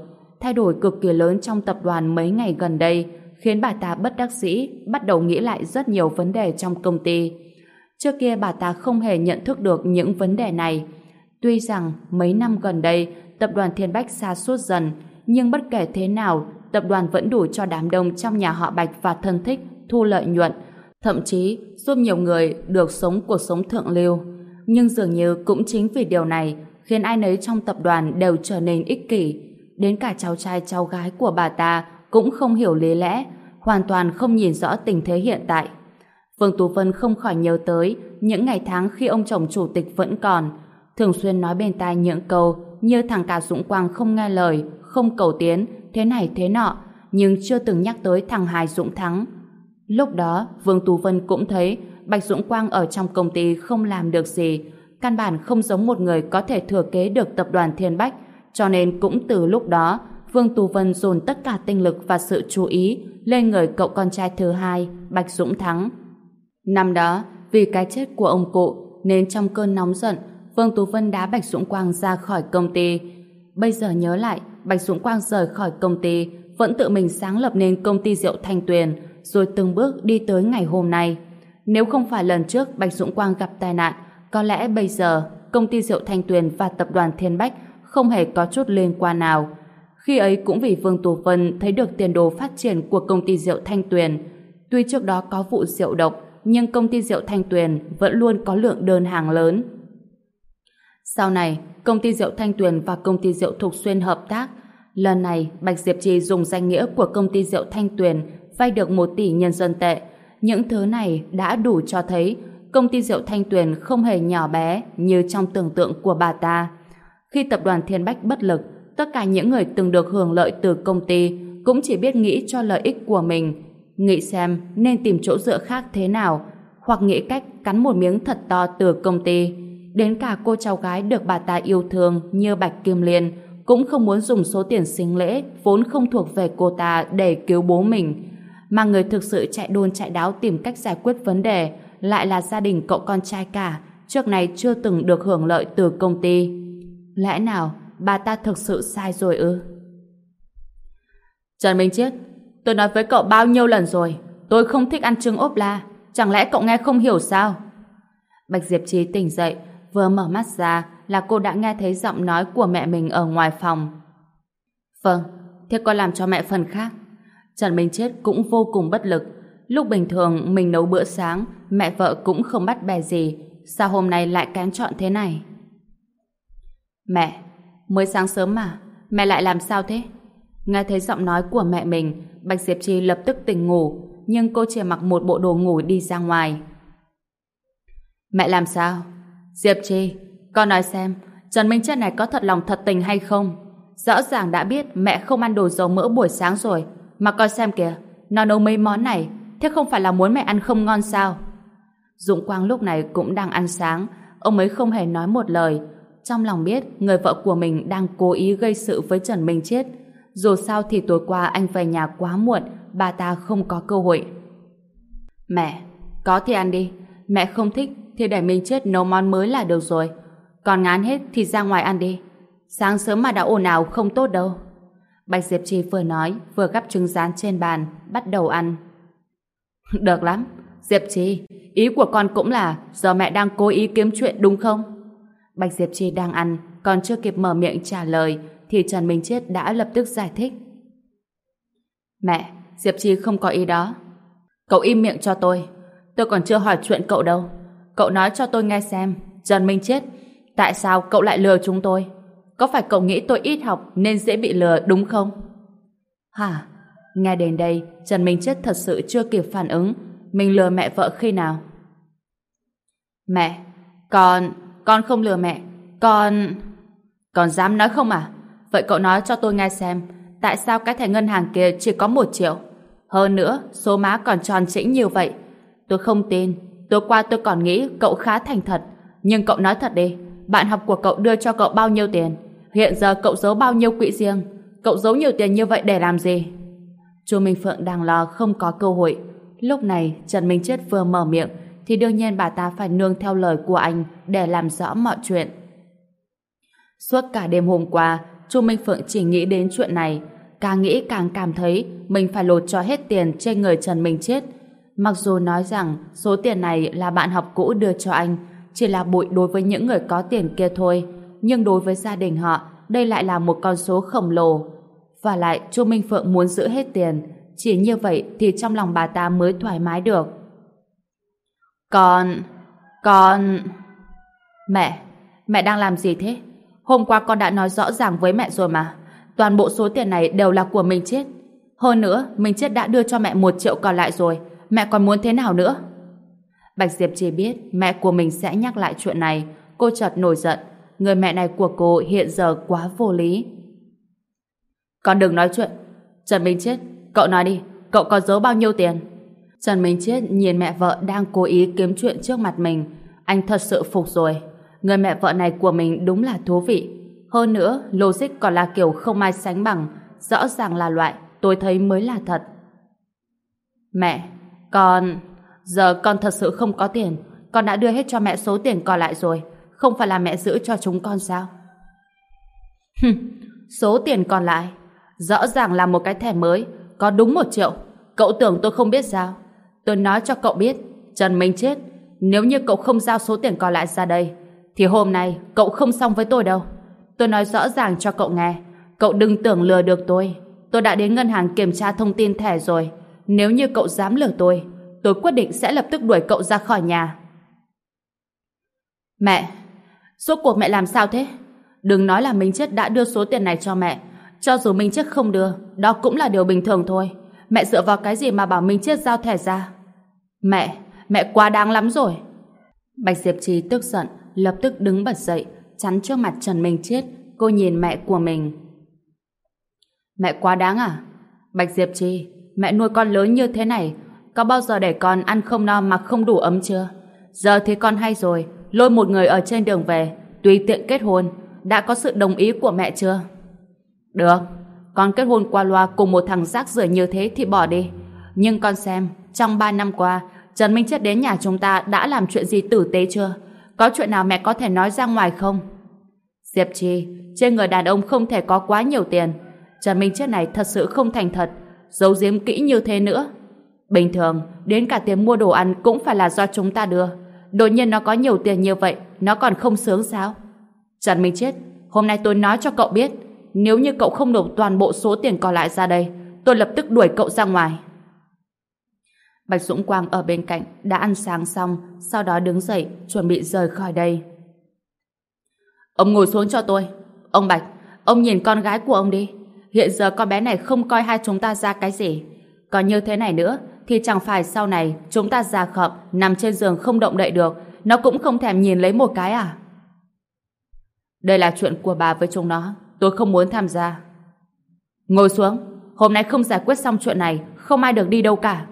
Thay đổi cực kỳ lớn trong tập đoàn mấy ngày gần đây khiến bà ta bất đắc dĩ bắt đầu nghĩ lại rất nhiều vấn đề trong công ty. Trước kia bà ta không hề nhận thức được những vấn đề này. Tuy rằng mấy năm gần đây tập đoàn Thiên Bách xa suốt dần, nhưng bất kể thế nào, tập đoàn vẫn đủ cho đám đông trong nhà họ Bạch và thân thích thu lợi nhuận, thậm chí giúp nhiều người được sống cuộc sống thượng lưu. Nhưng dường như cũng chính vì điều này khiến ai nấy trong tập đoàn đều trở nên ích kỷ. Đến cả cháu trai cháu gái của bà ta cũng không hiểu lý lẽ, hoàn toàn không nhìn rõ tình thế hiện tại. Vương Tú Vân không khỏi nhớ tới những ngày tháng khi ông chồng chủ tịch vẫn còn, thường xuyên nói bên tai những câu như thằng cả Dũng Quang không nghe lời, không cầu tiến, thế này thế nọ, nhưng chưa từng nhắc tới thằng Hải Dũng Thắng. Lúc đó, Vương Tú Vân cũng thấy Bạch Dũng Quang ở trong công ty không làm được gì, căn bản không giống một người có thể thừa kế được tập đoàn Thiên Bách, cho nên cũng từ lúc đó, Vương Tú Vân dồn tất cả tinh lực và sự chú ý lên người cậu con trai thứ hai, Bạch Dũng Thắng. Năm đó, vì cái chết của ông cụ, nên trong cơn nóng giận, Vương Tú Vân đá Bạch Dũng Quang ra khỏi công ty. Bây giờ nhớ lại, Bạch Dũng Quang rời khỏi công ty, vẫn tự mình sáng lập nên công ty rượu Thanh Tuyền, rồi từng bước đi tới ngày hôm nay. Nếu không phải lần trước Bạch Dũng Quang gặp tai nạn, có lẽ bây giờ công ty rượu Thanh Tuyền và tập đoàn Thiên Bách không hề có chút liên quan nào. Khi ấy cũng vì Vương Tù Vân thấy được tiền đồ phát triển của công ty rượu Thanh Tuyền. Tuy trước đó có vụ rượu độc, nhưng công ty rượu Thanh Tuyền vẫn luôn có lượng đơn hàng lớn. Sau này, công ty rượu Thanh Tuyền và công ty rượu Thục Xuyên hợp tác. Lần này, Bạch Diệp Trì dùng danh nghĩa của công ty rượu Thanh Tuyền vay được một tỷ nhân dân tệ. Những thứ này đã đủ cho thấy công ty rượu Thanh Tuyền không hề nhỏ bé như trong tưởng tượng của bà ta. Khi tập đoàn Thiên Bách bất lực, tất cả những người từng được hưởng lợi từ công ty cũng chỉ biết nghĩ cho lợi ích của mình, nghĩ xem nên tìm chỗ dựa khác thế nào, hoặc nghĩ cách cắn một miếng thật to từ công ty. Đến cả cô cháu gái được bà ta yêu thương như Bạch Kim Liên cũng không muốn dùng số tiền sinh lễ vốn không thuộc về cô ta để cứu bố mình. Mà người thực sự chạy đôn chạy đáo tìm cách giải quyết vấn đề lại là gia đình cậu con trai cả, trước này chưa từng được hưởng lợi từ công ty. Lẽ nào bà ta thực sự sai rồi ư? Trần Minh Chiết, tôi nói với cậu bao nhiêu lần rồi, tôi không thích ăn trứng ốp la, chẳng lẽ cậu nghe không hiểu sao? Bạch Diệp Trí tỉnh dậy, vừa mở mắt ra là cô đã nghe thấy giọng nói của mẹ mình ở ngoài phòng. Vâng, thế con làm cho mẹ phần khác. Trần Minh Chết cũng vô cùng bất lực. Lúc bình thường mình nấu bữa sáng, mẹ vợ cũng không bắt bè gì. Sao hôm nay lại kén chọn thế này? Mẹ, mới sáng sớm mà, mẹ lại làm sao thế? Nghe thấy giọng nói của mẹ mình, Bạch Diệp Chi lập tức tỉnh ngủ, nhưng cô chỉ mặc một bộ đồ ngủ đi ra ngoài. Mẹ làm sao? Diệp Chi, con nói xem, Trần Minh Chất này có thật lòng thật tình hay không? Rõ ràng đã biết mẹ không ăn đồ dầu mỡ buổi sáng rồi, mà con xem kìa, nó nấu mấy món này, thế không phải là muốn mẹ ăn không ngon sao? Dũng Quang lúc này cũng đang ăn sáng, ông ấy không hề nói một lời. Trong lòng biết người vợ của mình đang cố ý gây sự với Trần Minh Chết. Dù sao thì tối qua anh về nhà quá muộn, bà ta không có cơ hội. Mẹ, có thì ăn đi. Mẹ không thích thì để Minh Chết nấu món mới là được rồi. Còn ngán hết thì ra ngoài ăn đi. Sáng sớm mà đã ồn ào không tốt đâu. Bạch Diệp Trì vừa nói, vừa gắp trứng rán trên bàn, bắt đầu ăn. Được lắm. Diệp Trì, ý của con cũng là do mẹ đang cố ý kiếm chuyện đúng không? Bạch Diệp chi đang ăn, còn chưa kịp mở miệng trả lời, thì Trần Minh Chết đã lập tức giải thích. Mẹ, Diệp chi không có ý đó. Cậu im miệng cho tôi. Tôi còn chưa hỏi chuyện cậu đâu. Cậu nói cho tôi nghe xem, Trần Minh Chết, tại sao cậu lại lừa chúng tôi? Có phải cậu nghĩ tôi ít học nên dễ bị lừa đúng không? Hả? Nghe đến đây, Trần Minh Chết thật sự chưa kịp phản ứng. Mình lừa mẹ vợ khi nào? Mẹ, con con không lừa mẹ. Con... Con dám nói không à? Vậy cậu nói cho tôi nghe xem, tại sao cái thẻ ngân hàng kia chỉ có một triệu? Hơn nữa, số má còn tròn chỉnh như vậy. Tôi không tin. Tối qua tôi còn nghĩ cậu khá thành thật. Nhưng cậu nói thật đi, bạn học của cậu đưa cho cậu bao nhiêu tiền? Hiện giờ cậu giấu bao nhiêu quỹ riêng? Cậu giấu nhiều tiền như vậy để làm gì? Chu Minh Phượng đang lo không có cơ hội. Lúc này, Trần Minh Chết vừa mở miệng, thì đương nhiên bà ta phải nương theo lời của anh để làm rõ mọi chuyện. Suốt cả đêm hôm qua, Chu Minh Phượng chỉ nghĩ đến chuyện này. Càng nghĩ càng cảm thấy mình phải lột cho hết tiền trên người Trần Minh Chết. Mặc dù nói rằng số tiền này là bạn học cũ đưa cho anh, chỉ là bụi đối với những người có tiền kia thôi, nhưng đối với gia đình họ, đây lại là một con số khổng lồ. Và lại, Chu Minh Phượng muốn giữ hết tiền, chỉ như vậy thì trong lòng bà ta mới thoải mái được. Con... con... Mẹ, mẹ đang làm gì thế? Hôm qua con đã nói rõ ràng với mẹ rồi mà. Toàn bộ số tiền này đều là của mình chết. Hơn nữa, mình chết đã đưa cho mẹ một triệu còn lại rồi. Mẹ còn muốn thế nào nữa? Bạch Diệp chỉ biết mẹ của mình sẽ nhắc lại chuyện này. Cô chợt nổi giận. Người mẹ này của cô hiện giờ quá vô lý. Con đừng nói chuyện. Trần Minh Chết, cậu nói đi. Cậu có giấu bao nhiêu tiền? Trần Minh Chết nhìn mẹ vợ đang cố ý kiếm chuyện trước mặt mình. Anh thật sự phục rồi. Người mẹ vợ này của mình đúng là thú vị. Hơn nữa, logic còn là kiểu không ai sánh bằng. Rõ ràng là loại tôi thấy mới là thật. Mẹ, con... Giờ con thật sự không có tiền. Con đã đưa hết cho mẹ số tiền còn lại rồi. Không phải là mẹ giữ cho chúng con sao? (laughs) số tiền còn lại. Rõ ràng là một cái thẻ mới. Có đúng một triệu. Cậu tưởng tôi không biết sao? Tôi nói cho cậu biết. Trần Minh chết. Nếu như cậu không giao số tiền còn lại ra đây, thì hôm nay cậu không xong với tôi đâu. Tôi nói rõ ràng cho cậu nghe. Cậu đừng tưởng lừa được tôi. Tôi đã đến ngân hàng kiểm tra thông tin thẻ rồi. Nếu như cậu dám lừa tôi, tôi quyết định sẽ lập tức đuổi cậu ra khỏi nhà. Mẹ, suốt cuộc mẹ làm sao thế? Đừng nói là Minh Chết đã đưa số tiền này cho mẹ. Cho dù Minh Chết không đưa, đó cũng là điều bình thường thôi. Mẹ dựa vào cái gì mà bảo Minh Chết giao thẻ ra? Mẹ, mẹ quá đáng lắm rồi. Bạch Diệp Trì tức giận, lập tức đứng bật dậy, chắn trước mặt Trần Minh Chết, cô nhìn mẹ của mình. Mẹ quá đáng à? Bạch Diệp Trì, mẹ nuôi con lớn như thế này, có bao giờ để con ăn không no mà không đủ ấm chưa? Giờ thì con hay rồi, lôi một người ở trên đường về, tùy tiện kết hôn, đã có sự đồng ý của mẹ chưa? Được, con kết hôn qua loa cùng một thằng rác rưởi như thế thì bỏ đi. Nhưng con xem, trong 3 năm qua, Trần Minh Chết đến nhà chúng ta đã làm chuyện gì tử tế chưa? Có chuyện nào mẹ có thể nói ra ngoài không? Diệp Chi, trên người đàn ông không thể có quá nhiều tiền. Trần Minh Chết này thật sự không thành thật, giấu giếm kỹ như thế nữa. Bình thường, đến cả tiền mua đồ ăn cũng phải là do chúng ta đưa. Đột nhiên nó có nhiều tiền như vậy, nó còn không sướng sao? Trần Minh Chết, hôm nay tôi nói cho cậu biết, nếu như cậu không nộp toàn bộ số tiền còn lại ra đây, tôi lập tức đuổi cậu ra ngoài. Bạch Dũng Quang ở bên cạnh đã ăn sáng xong, sau đó đứng dậy, chuẩn bị rời khỏi đây. Ông ngồi xuống cho tôi. Ông Bạch, ông nhìn con gái của ông đi. Hiện giờ con bé này không coi hai chúng ta ra cái gì. Còn như thế này nữa, thì chẳng phải sau này chúng ta già khậm, nằm trên giường không động đậy được, nó cũng không thèm nhìn lấy một cái à? Đây là chuyện của bà với chúng nó, tôi không muốn tham gia. Ngồi xuống, hôm nay không giải quyết xong chuyện này, không ai được đi đâu cả.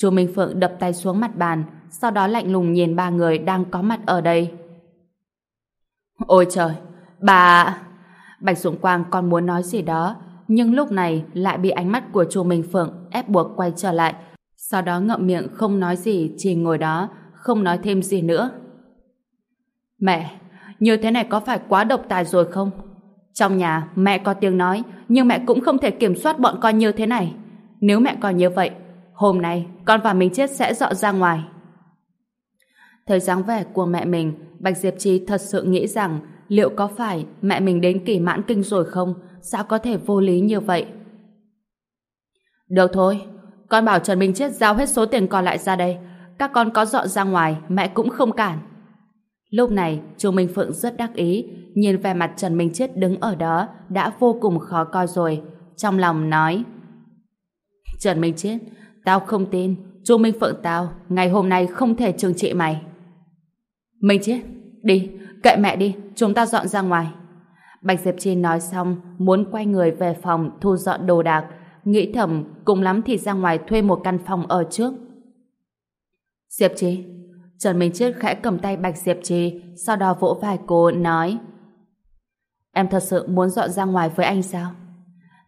Chu Minh Phượng đập tay xuống mặt bàn, sau đó lạnh lùng nhìn ba người đang có mặt ở đây. Ôi trời, bà... Bạch Dũng Quang còn muốn nói gì đó, nhưng lúc này lại bị ánh mắt của Chu Minh Phượng ép buộc quay trở lại. Sau đó ngậm miệng không nói gì, chỉ ngồi đó, không nói thêm gì nữa. Mẹ, như thế này có phải quá độc tài rồi không? Trong nhà, mẹ có tiếng nói, nhưng mẹ cũng không thể kiểm soát bọn con như thế này. Nếu mẹ còn như vậy, hôm nay con và mình chết sẽ dọn ra ngoài. Thời dáng vẻ của mẹ mình, Bạch Diệp Trì thật sự nghĩ rằng liệu có phải mẹ mình đến kỳ mãn kinh rồi không? Sao có thể vô lý như vậy? Được thôi, con bảo Trần Minh Chết giao hết số tiền còn lại ra đây. Các con có dọn ra ngoài, mẹ cũng không cản. Lúc này, chú Minh Phượng rất đắc ý, nhìn vẻ mặt Trần Minh Chết đứng ở đó đã vô cùng khó coi rồi. Trong lòng nói Trần Minh Chết, tao không tin, Chu Minh Phượng tao ngày hôm nay không thể trừng trị mày. Minh Chết, đi, kệ mẹ đi, chúng ta dọn ra ngoài. Bạch Diệp Chi nói xong, muốn quay người về phòng thu dọn đồ đạc, nghĩ thầm cùng lắm thì ra ngoài thuê một căn phòng ở trước. Diệp Chi, Trần Minh Chết khẽ cầm tay Bạch Diệp Chi, sau đó vỗ vai cô, nói Em thật sự muốn dọn ra ngoài với anh sao?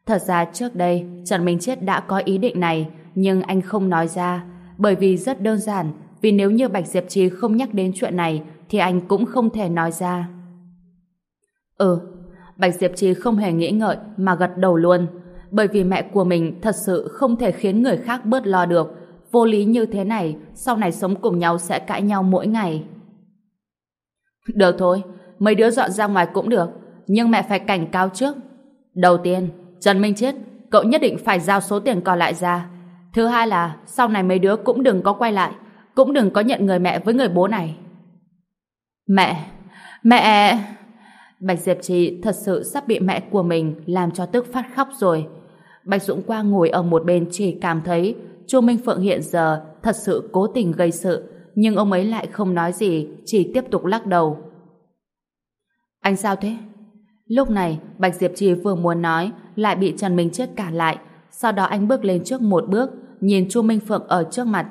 Thật ra trước đây, Trần Minh Chết đã có ý định này, nhưng anh không nói ra, bởi vì rất đơn giản, vì nếu như Bạch Diệp Chi không nhắc đến chuyện này, thì anh cũng không thể nói ra. Ừ, Bạch Diệp Chi không hề nghĩ ngợi mà gật đầu luôn, bởi vì mẹ của mình thật sự không thể khiến người khác bớt lo được, vô lý như thế này, sau này sống cùng nhau sẽ cãi nhau mỗi ngày. Được thôi, mấy đứa dọn ra ngoài cũng được, nhưng mẹ phải cảnh cáo trước. Đầu tiên, Trần Minh Chết, cậu nhất định phải giao số tiền còn lại ra. Thứ hai là, sau này mấy đứa cũng đừng có quay lại, cũng đừng có nhận người mẹ với người bố này. Mẹ, mẹ... Bạch Diệp Trì thật sự sắp bị mẹ của mình làm cho tức phát khóc rồi. Bạch Dũng Quang ngồi ở một bên chỉ cảm thấy Chu Minh Phượng hiện giờ thật sự cố tình gây sự, nhưng ông ấy lại không nói gì, chỉ tiếp tục lắc đầu. Anh sao thế? Lúc này, Bạch Diệp Trì vừa muốn nói, lại bị Trần Minh Chết cản lại. Sau đó anh bước lên trước một bước, nhìn Chu Minh Phượng ở trước mặt.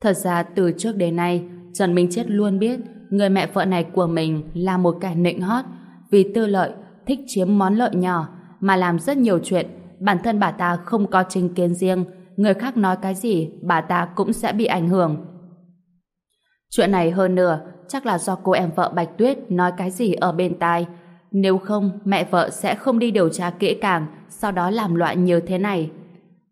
Thật ra từ trước đến nay, Trần Minh Chết luôn biết người mẹ vợ này của mình là một kẻ nịnh hót, vì tư lợi, thích chiếm món lợi nhỏ, mà làm rất nhiều chuyện. Bản thân bà ta không có chính kiến riêng, người khác nói cái gì, bà ta cũng sẽ bị ảnh hưởng. Chuyện này hơn nữa, chắc là do cô em vợ Bạch Tuyết nói cái gì ở bên tai. Nếu không, mẹ vợ sẽ không đi điều tra kỹ càng, sau đó làm loạn như thế này.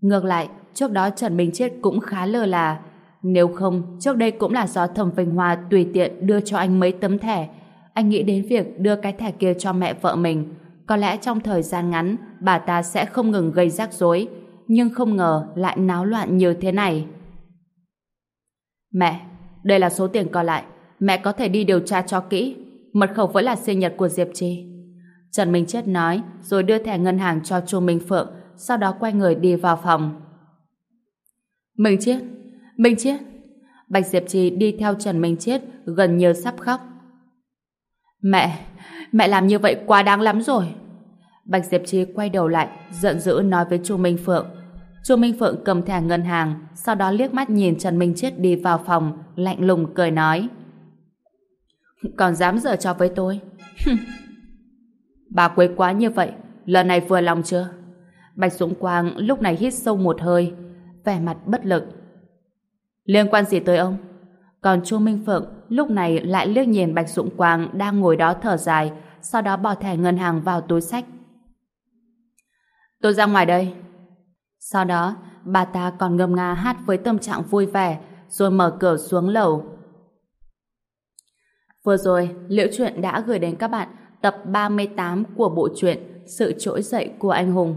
Ngược lại, trước đó Trần Minh Chết cũng khá lơ là. Nếu không, trước đây cũng là do Thẩm Vinh Hoa tùy tiện đưa cho anh mấy tấm thẻ. Anh nghĩ đến việc đưa cái thẻ kia cho mẹ vợ mình. Có lẽ trong thời gian ngắn, bà ta sẽ không ngừng gây rắc rối, nhưng không ngờ lại náo loạn như thế này. Mẹ, đây là số tiền còn lại. Mẹ có thể đi điều tra cho kỹ. Mật khẩu vẫn là sinh nhật của Diệp Trì. Trần Minh Chết nói, rồi đưa thẻ ngân hàng cho Chu Minh Phượng, sau đó quay người đi vào phòng. Minh Chết, Minh Chết. Bạch Diệp Trì đi theo Trần Minh Chết, gần như sắp khóc. Mẹ, mẹ làm như vậy quá đáng lắm rồi. Bạch Diệp Trì quay đầu lại, giận dữ nói với Chu Minh Phượng. Chu Minh Phượng cầm thẻ ngân hàng, sau đó liếc mắt nhìn Trần Minh Chết đi vào phòng, lạnh lùng cười nói. Còn dám dở cho với tôi? Bà quấy quá như vậy, lần này vừa lòng chưa? Bạch Dũng Quang lúc này hít sâu một hơi, vẻ mặt bất lực. Liên quan gì tới ông? Còn Chu Minh Phượng lúc này lại liếc nhìn Bạch Dũng Quang đang ngồi đó thở dài, sau đó bỏ thẻ ngân hàng vào túi sách. Tôi ra ngoài đây. Sau đó, bà ta còn ngâm nga hát với tâm trạng vui vẻ, rồi mở cửa xuống lầu. Vừa rồi, Liễu Chuyện đã gửi đến các bạn tập 38 của bộ truyện Sự trỗi dậy của anh hùng.